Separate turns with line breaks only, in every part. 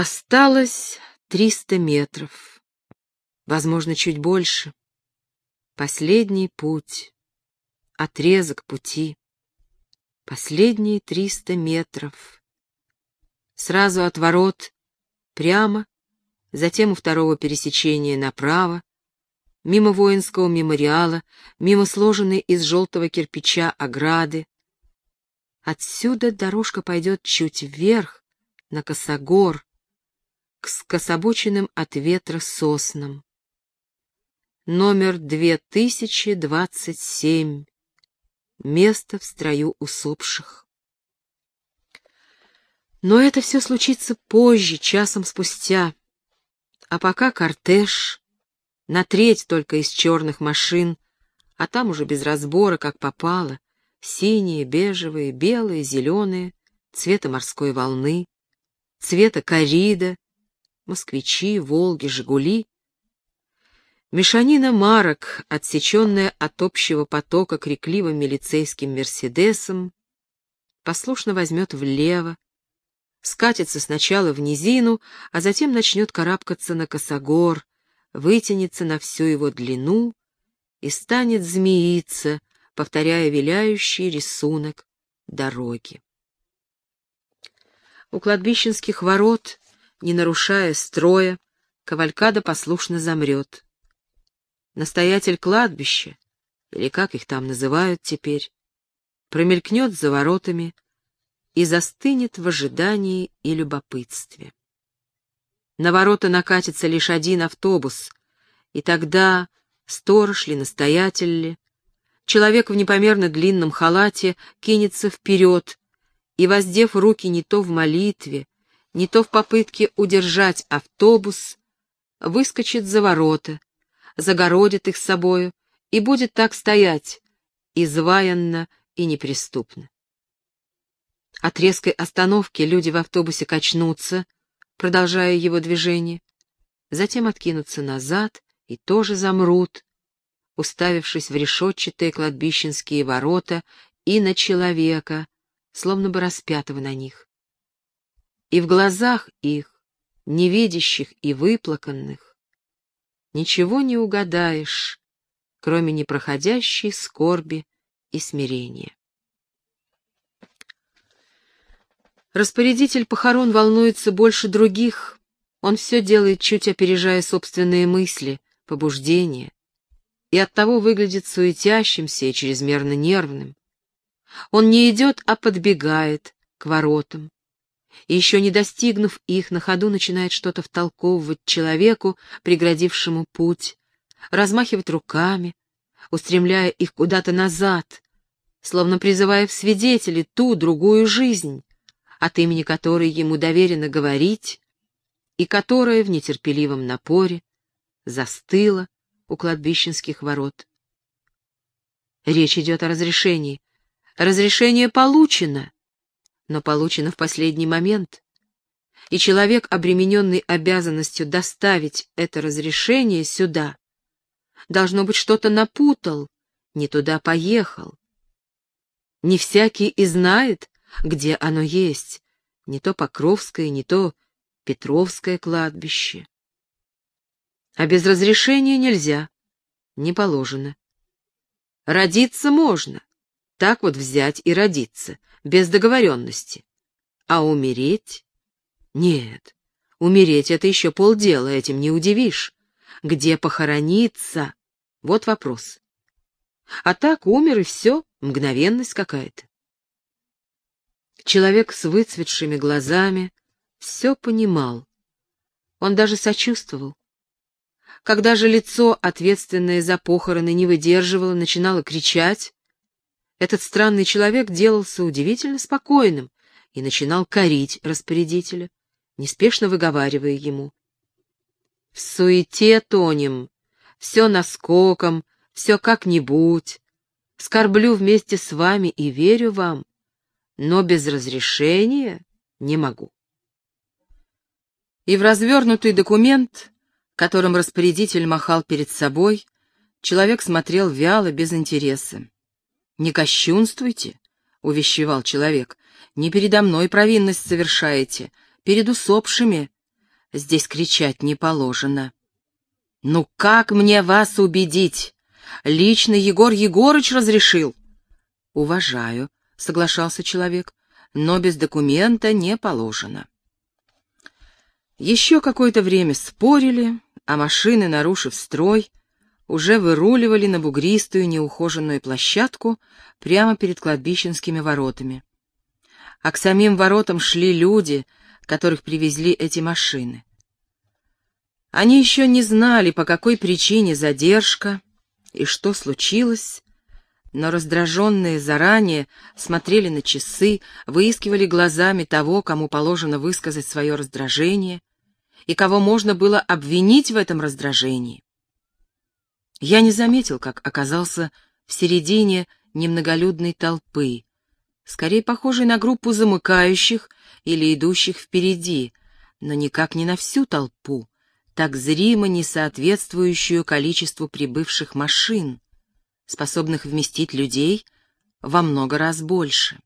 Осталось триста метров, возможно, чуть больше. Последний путь, отрезок пути, последние триста метров. Сразу от ворот прямо, затем у второго пересечения направо, мимо воинского мемориала, мимо сложенной из желтого кирпича ограды. Отсюда дорожка пойдет чуть вверх, на косогор, к скособоченным от ветра соснам. Номер 2027. Место в строю усопших. Но это все случится позже, часом спустя. А пока кортеж, на треть только из черных машин, а там уже без разбора, как попало, синие, бежевые, белые, зеленые, цвета морской волны, цвета корида, москвичи, Волги, Жигули. Мешанина марок, отсеченная от общего потока крикливым милицейским «Мерседесом», послушно возьмет влево, скатится сначала в низину, а затем начнет карабкаться на косогор, вытянется на всю его длину и станет змеиться, повторяя виляющий рисунок дороги. У кладбищенских ворот, не нарушая строя, кавалькада послушно замрет. Настоятель кладбища, или как их там называют теперь, промелькнет за воротами и застынет в ожидании и любопытстве. На ворота накатится лишь один автобус, и тогда сторож ли, настоятель ли, человек в непомерно длинном халате кинется вперед и, воздев руки не то в молитве, не то в попытке удержать автобус, выскочит за ворота, загородит их собою и будет так стоять, изваянно и неприступно. От резкой остановки люди в автобусе качнутся, продолжая его движение, затем откинутся назад и тоже замрут, уставившись в решетчатые кладбищенские ворота и на человека, словно бы распятого на них. И в глазах их, невидящих и выплаканных, ничего не угадаешь, кроме непроходящей скорби и смирения. Распорядитель похорон волнуется больше других. Он все делает, чуть опережая собственные мысли, побуждения, и оттого выглядит суетящимся и чрезмерно нервным. Он не идет, а подбегает к воротам. И еще не достигнув их, на ходу начинает что-то втолковывать человеку, преградившему путь, размахивать руками, устремляя их куда-то назад, словно призывая в свидетели ту другую жизнь, от имени которой ему доверено говорить, и которая в нетерпеливом напоре застыла у кладбищенских ворот. Речь идет о разрешении. Разрешение получено, но получено в последний момент. И человек, обремененный обязанностью доставить это разрешение сюда, должно быть, что-то напутал, не туда поехал. Не всякий и знает, где оно есть, не то Покровское, не то Петровское кладбище. А без разрешения нельзя, не положено. Родиться можно, так вот взять и родиться, без договоренности. А умереть? Нет, умереть — это еще полдела, этим не удивишь. Где похорониться? Вот вопрос. А так умер и все, мгновенность какая-то. Человек с выцветшими глазами все понимал. Он даже сочувствовал. Когда же лицо, ответственное за похороны, не выдерживало, начинало кричать, этот странный человек делался удивительно спокойным и начинал корить распорядителя, неспешно выговаривая ему. «В суете тонем, все наскоком, все как-нибудь. Скорблю вместе с вами и верю вам но без разрешения не могу. И в развернутый документ, которым распорядитель махал перед собой, человек смотрел вяло, без интереса. «Не кощунствуйте», — увещевал человек, — «не передо мной провинность совершаете, перед усопшими. здесь кричать не положено. Ну как мне вас убедить? Лично Егор Егорыч разрешил. Уважаю, соглашался человек, но без документа не положено. Еще какое-то время спорили, а машины, нарушив строй, уже выруливали на бугристую неухоженную площадку прямо перед кладбищенскими воротами. А к самим воротам шли люди, которых привезли эти машины. Они еще не знали, по какой причине задержка и что случилось, но раздраженные заранее смотрели на часы, выискивали глазами того, кому положено высказать свое раздражение, и кого можно было обвинить в этом раздражении. Я не заметил, как оказался в середине немноголюдной толпы, скорее похожей на группу замыкающих или идущих впереди, но никак не на всю толпу, так зримо не соответствующую количеству прибывших машин, способных вместить людей во много раз больше.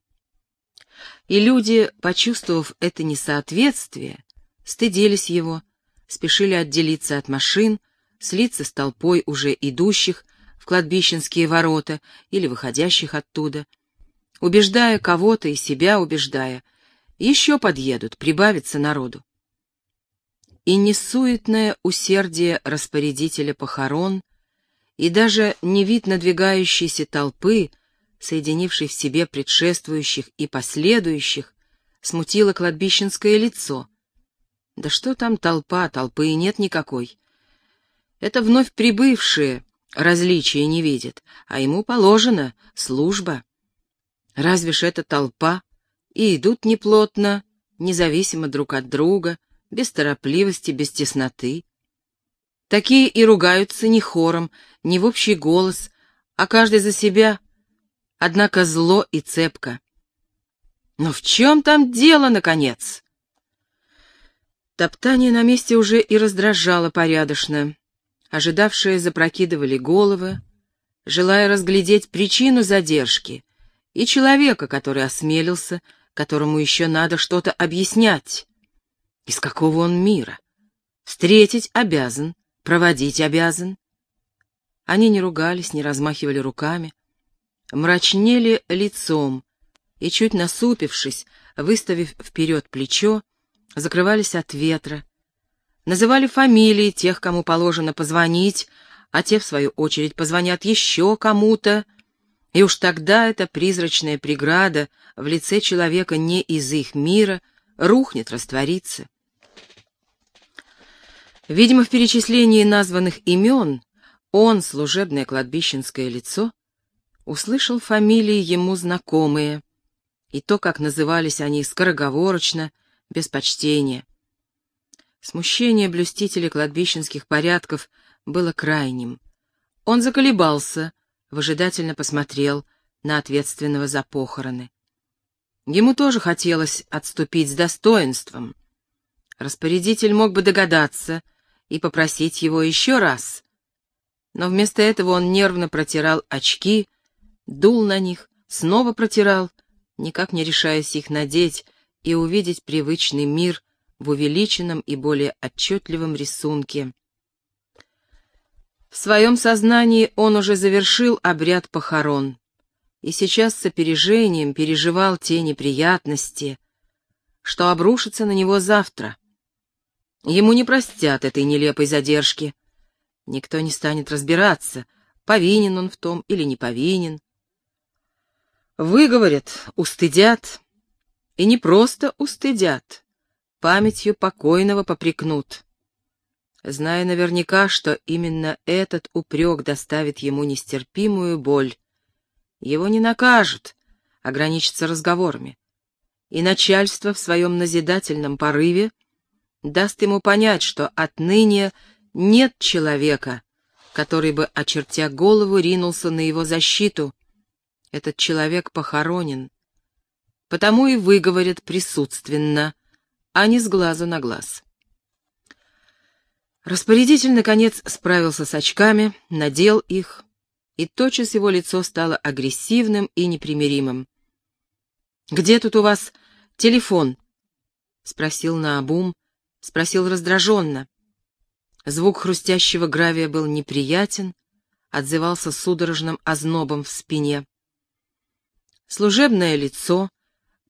И люди, почувствовав это несоответствие, стыдились его, спешили отделиться от машин, слиться с толпой уже идущих в кладбищенские ворота или выходящих оттуда, убеждая кого-то и себя убеждая, еще подъедут, прибавится народу. И несуетное усердие распорядителя похорон, и даже не вид надвигающейся толпы, соединившей в себе предшествующих и последующих, смутило кладбищенское лицо, да что там толпа, толпы и нет никакой. Это вновь прибывшие различия не видят, а ему положено служба. Разве ж это толпа? И идут неплотно, независимо друг от друга, без торопливости, без тесноты. Такие и ругаются не хором, не в общий голос, а каждый за себя, однако зло и цепко. Но в чем там дело, наконец? Топтание на месте уже и раздражало порядочно. Ожидавшие запрокидывали головы, желая разглядеть причину задержки и человека, который осмелился, которому еще надо что-то объяснять. Из какого он мира? Встретить обязан, проводить обязан. Они не ругались, не размахивали руками, мрачнели лицом и, чуть насупившись, выставив вперед плечо, закрывались от ветра, называли фамилии тех, кому положено позвонить, а те, в свою очередь, позвонят еще кому-то, и уж тогда эта призрачная преграда в лице человека не из их мира рухнет, растворится. Видимо, в перечислении названных имен он, служебное кладбищенское лицо, услышал фамилии ему знакомые, и то, как назывались они скороговорочно, без почтения. Смущение блюстителя кладбищенских порядков было крайним. Он заколебался, выжидательно посмотрел на ответственного за похороны. Ему тоже хотелось отступить с достоинством. Распорядитель мог бы догадаться и попросить его еще раз. Но вместо этого он нервно протирал очки, дул на них, снова протирал, никак не решаясь их надеть, и увидеть привычный мир в увеличенном и более отчетливом рисунке. В своем сознании он уже завершил обряд похорон и сейчас с опережением переживал те неприятности, что обрушатся на него завтра. Ему не простят этой нелепой задержки. Никто не станет разбираться, повинен он в том или не повинен. Выговорят, устыдят, и не просто устыдят, памятью покойного попрекнут. Зная наверняка, что именно этот упрек доставит ему нестерпимую боль, его не накажут, ограничатся разговорами. И начальство в своем назидательном порыве даст ему понять, что отныне нет человека, который бы, очертя голову, ринулся на его защиту. Этот человек похоронен, потому и выговорят присутственно, а не с глазу на глаз. Распорядитель, наконец, справился с очками, надел их, и тотчас его лицо стало агрессивным и непримиримым. «Где тут у вас телефон?» — спросил Наобум, спросил раздраженно. Звук хрустящего гравия был неприятен, отзывался судорожным ознобом в спине. Служебное лицо,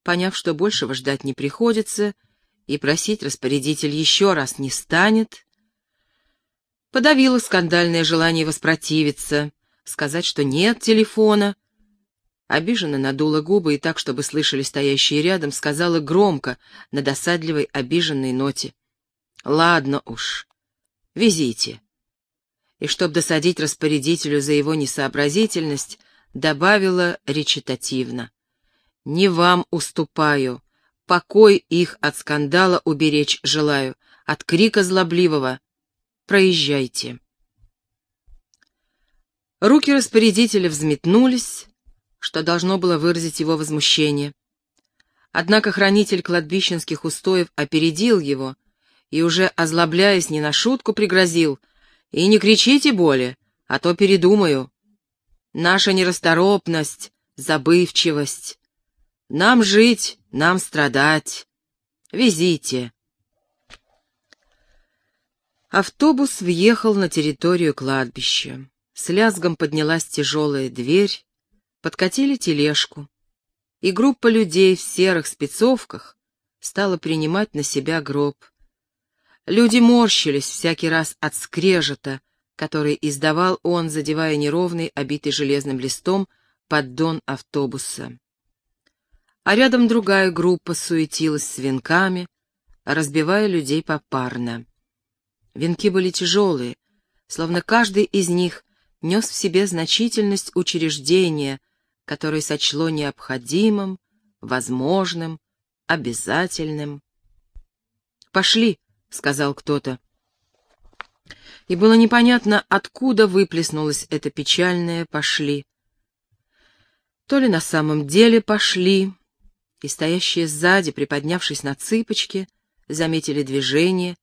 поняв, что большего ждать не приходится, и просить распорядитель еще раз не станет, подавило скандальное желание воспротивиться, сказать, что нет телефона. Обиженно надула губы и так, чтобы слышали стоящие рядом, сказала громко, на досадливой обиженной ноте. «Ладно уж, везите». И чтоб досадить распорядителю за его несообразительность, добавила речитативно. «Не вам уступаю, покой их от скандала уберечь желаю, от крика злобливого. Проезжайте». Руки распорядителя взметнулись, что должно было выразить его возмущение. Однако хранитель кладбищенских устоев опередил его и, уже озлобляясь не на шутку, пригрозил «И не кричите более, а то передумаю. Наша нерасторопность, забывчивость. Нам жить, нам страдать. Везите». Автобус въехал на территорию кладбища. С лязгом поднялась тяжелая дверь, подкатили тележку, и группа людей в серых спецовках стала принимать на себя гроб. Люди морщились всякий раз от скрежета, который издавал он, задевая неровный, обитый железным листом, поддон автобуса. А рядом другая группа суетилась с венками, разбивая людей попарно. Венки были тяжелые, словно каждый из них нес в себе значительность учреждения, которое сочло необходимым, возможным, обязательным. «Пошли», — сказал кто-то. И было непонятно, откуда выплеснулось это печальное «пошли». То ли на самом деле пошли, и стоящие сзади, приподнявшись на цыпочки, заметили движение,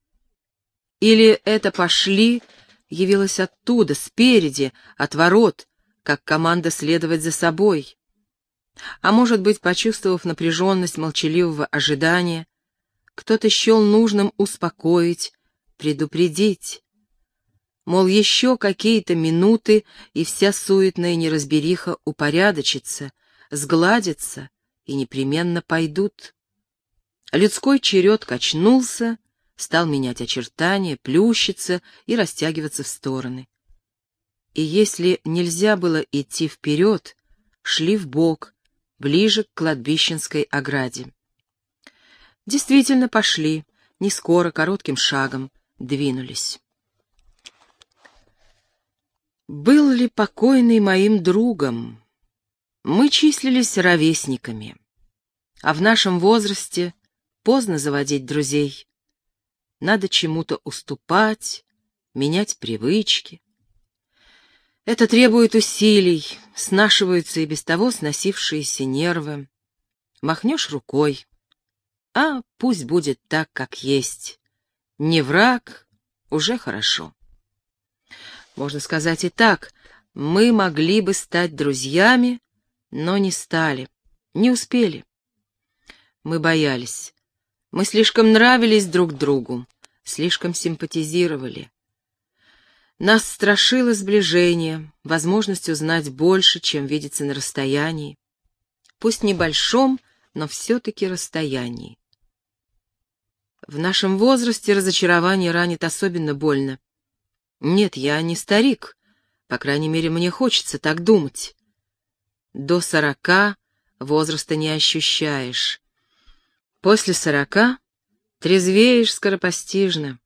или это «пошли» явилась оттуда, спереди, от ворот, как команда следовать за собой. А может быть, почувствовав напряженность молчаливого ожидания, кто-то счел нужным успокоить, предупредить. Мол, еще какие-то минуты, и вся суетная неразбериха упорядочится, сгладится и непременно пойдут. Людской черед качнулся, стал менять очертания, плющиться и растягиваться в стороны. И если нельзя было идти вперед, шли вбок, ближе к кладбищенской ограде. Действительно пошли, не скоро, коротким шагом, двинулись. Был ли покойный моим другом? Мы числились ровесниками, а в нашем возрасте поздно заводить друзей надо чему-то уступать, менять привычки. Это требует усилий, снашиваются и без того сносившиеся нервы. Махнешь рукой, а пусть будет так, как есть. Не враг, уже хорошо. Можно сказать и так, мы могли бы стать друзьями, но не стали, не успели. Мы боялись. Мы слишком нравились друг другу, слишком симпатизировали. Нас страшило сближение, возможность узнать больше, чем видится на расстоянии. Пусть небольшом, но все-таки расстоянии. В нашем возрасте разочарование ранит особенно больно. Нет, я не старик, по крайней мере, мне хочется так думать. До сорока возраста не ощущаешь. После сорока трезвеешь скоропостижно,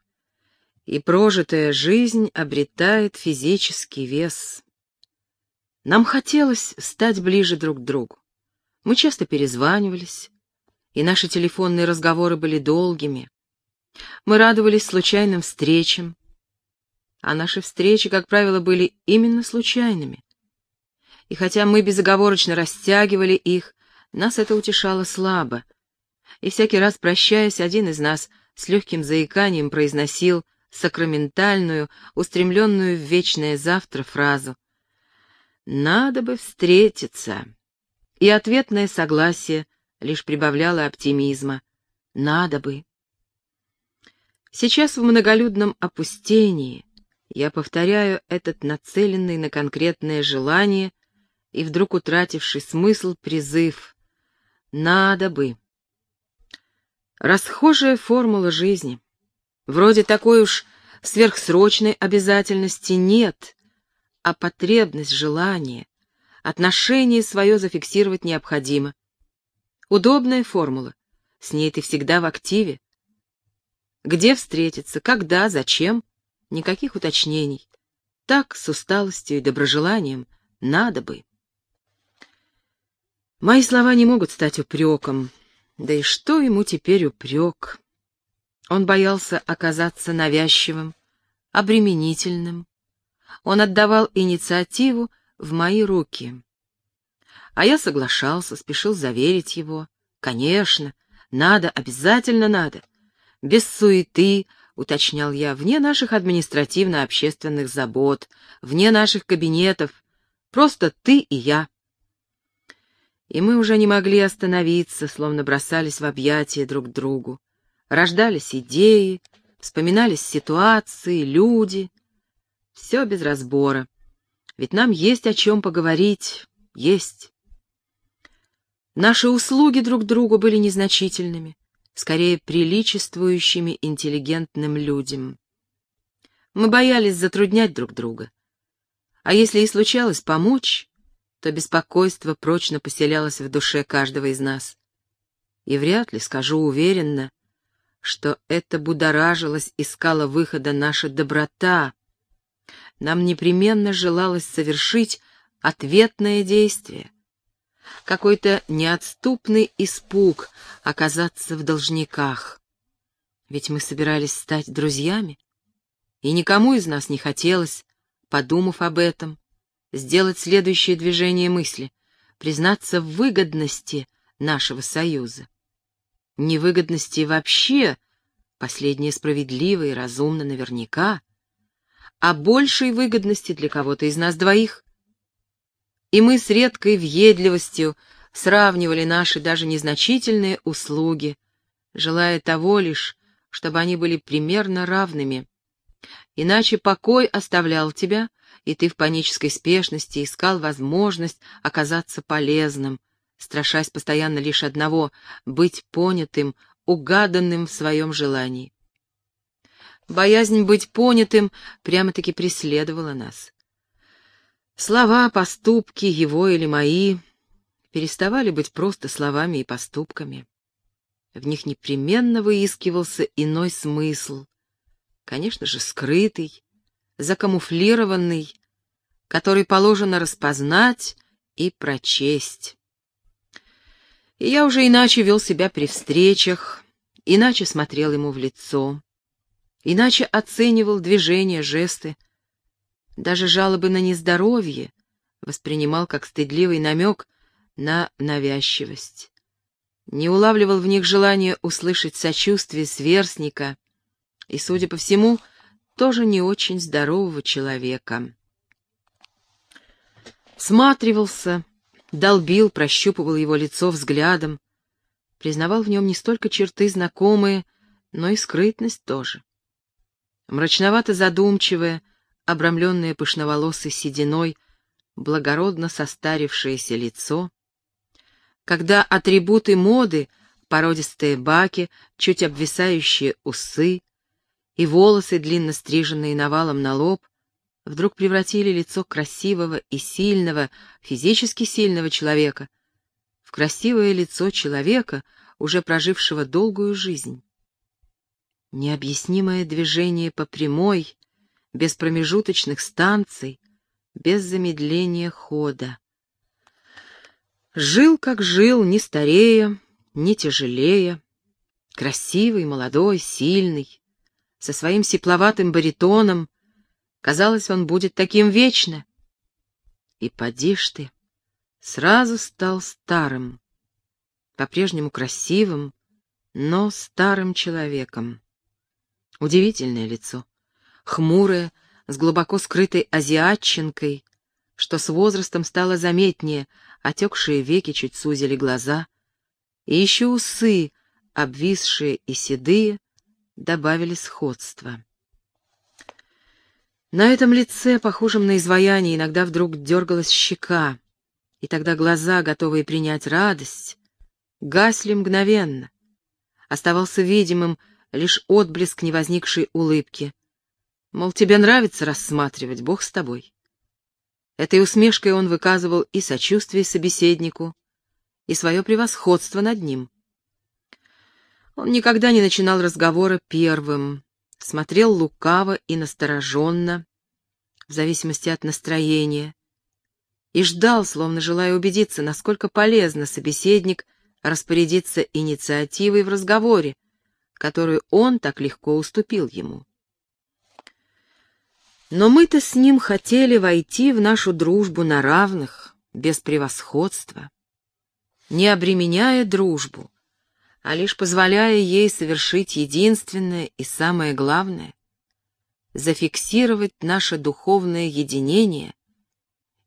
и прожитая жизнь обретает физический вес. Нам хотелось стать ближе друг к другу. Мы часто перезванивались, и наши телефонные разговоры были долгими. Мы радовались случайным встречам, а наши встречи, как правило, были именно случайными. И хотя мы безоговорочно растягивали их, нас это утешало слабо, и всякий раз прощаясь, один из нас с легким заиканием произносил сакраментальную, устремленную в вечное завтра фразу «Надо бы встретиться». И ответное согласие лишь прибавляло оптимизма «Надо бы». Сейчас в многолюдном опустении я повторяю этот нацеленный на конкретное желание и вдруг утративший смысл призыв «надо бы». Расхожая формула жизни. Вроде такой уж сверхсрочной обязательности нет, а потребность, желание, отношение свое зафиксировать необходимо. Удобная формула, с ней ты всегда в активе. Где встретиться, когда, зачем, никаких уточнений. Так, с усталостью и доброжеланием, надо бы. Мои слова не могут стать упреком, да и что ему теперь упрек? Он боялся оказаться навязчивым, обременительным. Он отдавал инициативу в мои руки. А я соглашался, спешил заверить его. Конечно, надо, обязательно надо. Без суеты, уточнял я, вне наших административно-общественных забот, вне наших кабинетов. Просто ты и я. И мы уже не могли остановиться, словно бросались в объятия друг другу. Рождались идеи, вспоминались ситуации, люди. Все без разбора. Ведь нам есть о чем поговорить, есть. Наши услуги друг другу были незначительными, скорее приличествующими интеллигентным людям. Мы боялись затруднять друг друга. А если и случалось помочь, то беспокойство прочно поселялось в душе каждого из нас. И вряд ли, скажу уверенно, что это будоражилось, искала выхода наша доброта. Нам непременно желалось совершить ответное действие, какой-то неотступный испуг оказаться в должниках. Ведь мы собирались стать друзьями, и никому из нас не хотелось, подумав об этом, сделать следующее движение мысли, признаться в выгодности нашего союза. Невыгодности вообще, последнее справедливо и разумно наверняка, а большей выгодности для кого-то из нас двоих и мы с редкой въедливостью сравнивали наши даже незначительные услуги, желая того лишь, чтобы они были примерно равными. Иначе покой оставлял тебя, и ты в панической спешности искал возможность оказаться полезным, страшась постоянно лишь одного — быть понятым, угаданным в своем желании. Боязнь быть понятым прямо-таки преследовала нас. Слова, поступки, его или мои, переставали быть просто словами и поступками. В них непременно выискивался иной смысл, конечно же, скрытый, закамуфлированный, который положено распознать и прочесть. И я уже иначе вел себя при встречах, иначе смотрел ему в лицо, иначе оценивал движения, жесты, даже жалобы на нездоровье воспринимал как стыдливый намек на навязчивость. Не улавливал в них желание услышать сочувствие сверстника и, судя по всему, тоже не очень здорового человека. Сматривался, долбил, прощупывал его лицо взглядом, признавал в нем не столько черты знакомые, но и скрытность тоже. Мрачновато задумчивое, обрамленное пышноволосой сединой, благородно состарившееся лицо, когда атрибуты моды, породистые баки, чуть обвисающие усы и волосы, длинно стриженные навалом на лоб, вдруг превратили лицо красивого и сильного, физически сильного человека в красивое лицо человека, уже прожившего долгую жизнь. Необъяснимое движение по прямой, без промежуточных станций, без замедления хода. Жил, как жил, не старея, не тяжелея, красивый, молодой, сильный, со своим сепловатым баритоном, казалось, он будет таким вечно. И поди ж ты, сразу стал старым, по-прежнему красивым, но старым человеком. Удивительное лицо хмурая, с глубоко скрытой азиатчинкой, что с возрастом стало заметнее, отекшие веки чуть сузили глаза, и еще усы, обвисшие и седые, добавили сходства. На этом лице, похожем на изваяние, иногда вдруг дергалась щека, и тогда глаза, готовые принять радость, гасли мгновенно. Оставался видимым лишь отблеск невозникшей улыбки. Мол, тебе нравится рассматривать, Бог с тобой. Этой усмешкой он выказывал и сочувствие собеседнику, и свое превосходство над ним. Он никогда не начинал разговора первым, смотрел лукаво и настороженно, в зависимости от настроения, и ждал, словно желая убедиться, насколько полезно собеседник распорядиться инициативой в разговоре, которую он так легко уступил ему. Но мы-то с ним хотели войти в нашу дружбу на равных, без превосходства, не обременяя дружбу, а лишь позволяя ей совершить единственное и самое главное — зафиксировать наше духовное единение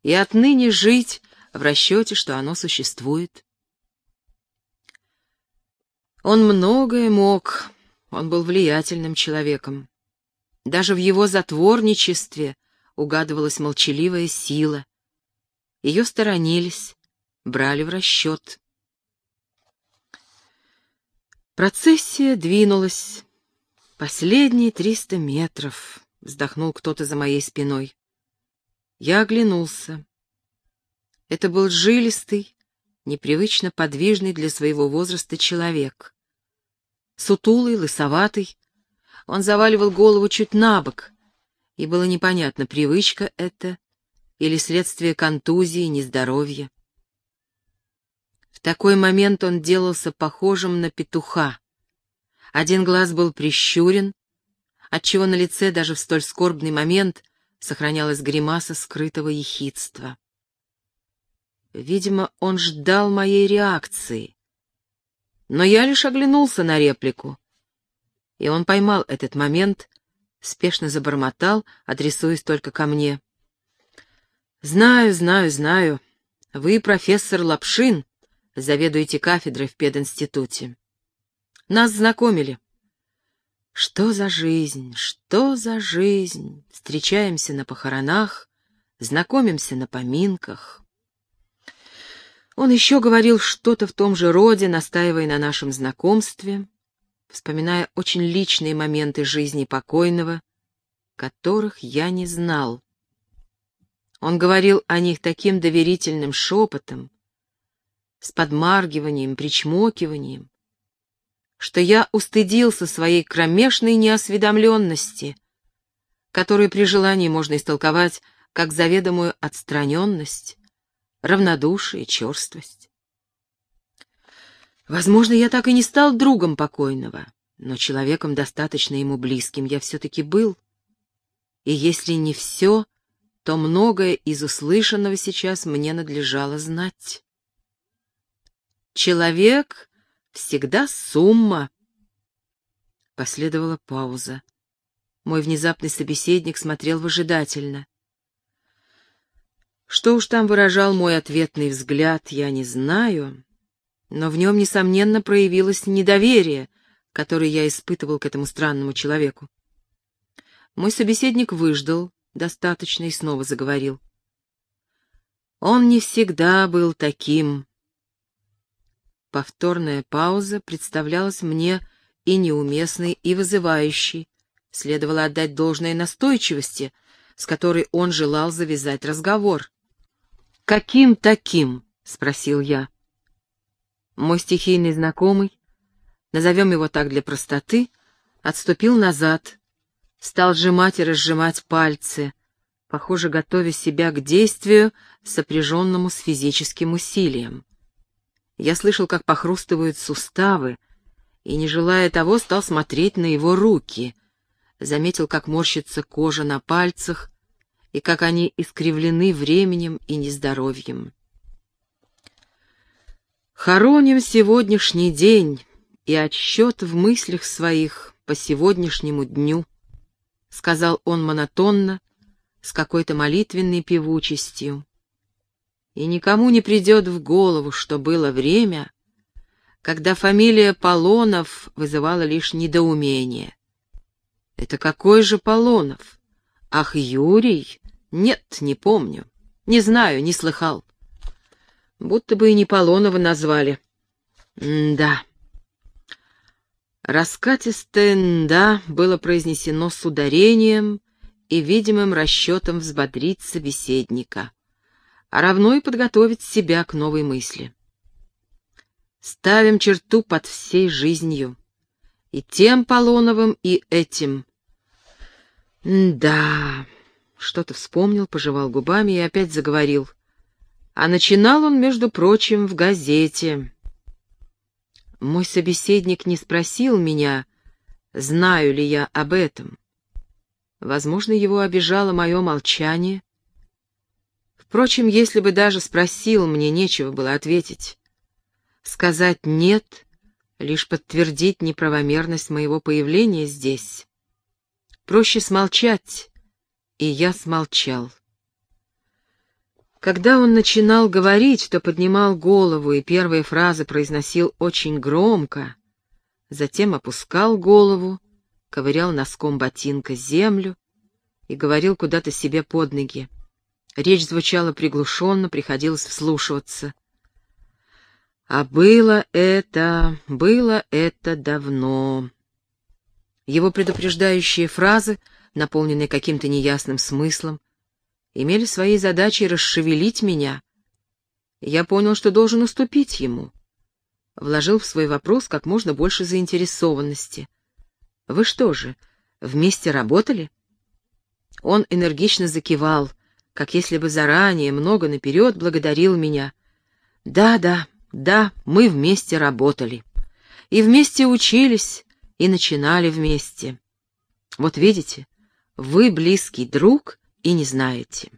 и отныне жить в расчете, что оно существует. Он многое мог, он был влиятельным человеком. Даже в его затворничестве угадывалась молчаливая сила. Ее сторонились, брали в расчет. Процессия двинулась. Последние триста метров, вздохнул кто-то за моей спиной. Я оглянулся. Это был жилистый, непривычно подвижный для своего возраста человек. Сутулый, лысоватый, он заваливал голову чуть на бок, и было непонятно, привычка это или следствие контузии, нездоровья. В такой момент он делался похожим на петуха. Один глаз был прищурен, отчего на лице даже в столь скорбный момент сохранялась гримаса скрытого ехидства. Видимо, он ждал моей реакции. Но я лишь оглянулся на реплику, и он поймал этот момент, спешно забормотал, адресуясь только ко мне. «Знаю, знаю, знаю. Вы профессор Лапшин, заведуете кафедрой в пединституте. Нас знакомили. Что за жизнь, что за жизнь? Встречаемся на похоронах, знакомимся на поминках. Он еще говорил что-то в том же роде, настаивая на нашем знакомстве, вспоминая очень личные моменты жизни покойного, которых я не знал. Он говорил о них таким доверительным шепотом, с подмаргиванием, причмокиванием, что я устыдился своей кромешной неосведомленности, которую при желании можно истолковать как заведомую отстраненность, равнодушие, черствость. Возможно, я так и не стал другом покойного, но человеком достаточно ему близким я все-таки был. И если не все, то многое из услышанного сейчас мне надлежало знать. Человек всегда сумма. Последовала пауза. Мой внезапный собеседник смотрел выжидательно. Что уж там выражал мой ответный взгляд, я не знаю, но в нем, несомненно, проявилось недоверие, которое я испытывал к этому странному человеку. Мой собеседник выждал достаточно и снова заговорил. Он не всегда был таким, Повторная пауза представлялась мне и неуместной, и вызывающей. Следовало отдать должное настойчивости, с которой он желал завязать разговор. «Каким таким?» — спросил я. Мой стихийный знакомый, назовем его так для простоты, отступил назад, стал сжимать и разжимать пальцы, похоже, готовя себя к действию, сопряженному с физическим усилием. Я слышал, как похрустывают суставы, и, не желая того, стал смотреть на его руки. Заметил, как морщится кожа на пальцах, и как они искривлены временем и нездоровьем. Хороним сегодняшний день и отсчет в мыслях своих по сегодняшнему дню, — сказал он монотонно, с какой-то молитвенной певучестью и никому не придет в голову, что было время, когда фамилия Полонов вызывала лишь недоумение. Это какой же Полонов? Ах, Юрий? Нет, не помню. Не знаю, не слыхал. Будто бы и не Полонова назвали. М-да. Раскатистое «да» было произнесено с ударением и видимым расчетом взбодрить собеседника, а равно и подготовить себя к новой мысли. Ставим черту под всей жизнью. И тем Полоновым, и этим. да, что-то вспомнил, пожевал губами и опять заговорил. А начинал он, между прочим, в газете. Мой собеседник не спросил меня, знаю ли я об этом. Возможно, его обижало мое молчание. Впрочем, если бы даже спросил, мне нечего было ответить. Сказать «нет», лишь подтвердить неправомерность моего появления здесь. Проще смолчать, и я смолчал. Когда он начинал говорить, то поднимал голову и первые фразы произносил очень громко, затем опускал голову, ковырял носком ботинка землю и говорил куда-то себе под ноги. Речь звучала приглушенно, приходилось вслушиваться. А было это, было это давно. Его предупреждающие фразы, наполненные каким-то неясным смыслом, имели своей задачей расшевелить меня. Я понял, что должен уступить ему. Вложил в свой вопрос как можно больше заинтересованности. «Вы что же, вместе работали?» Он энергично закивал, как если бы заранее, много наперед благодарил меня. «Да, да, да, мы вместе работали. И вместе учились, и начинали вместе. Вот видите, вы близкий друг и не знаете.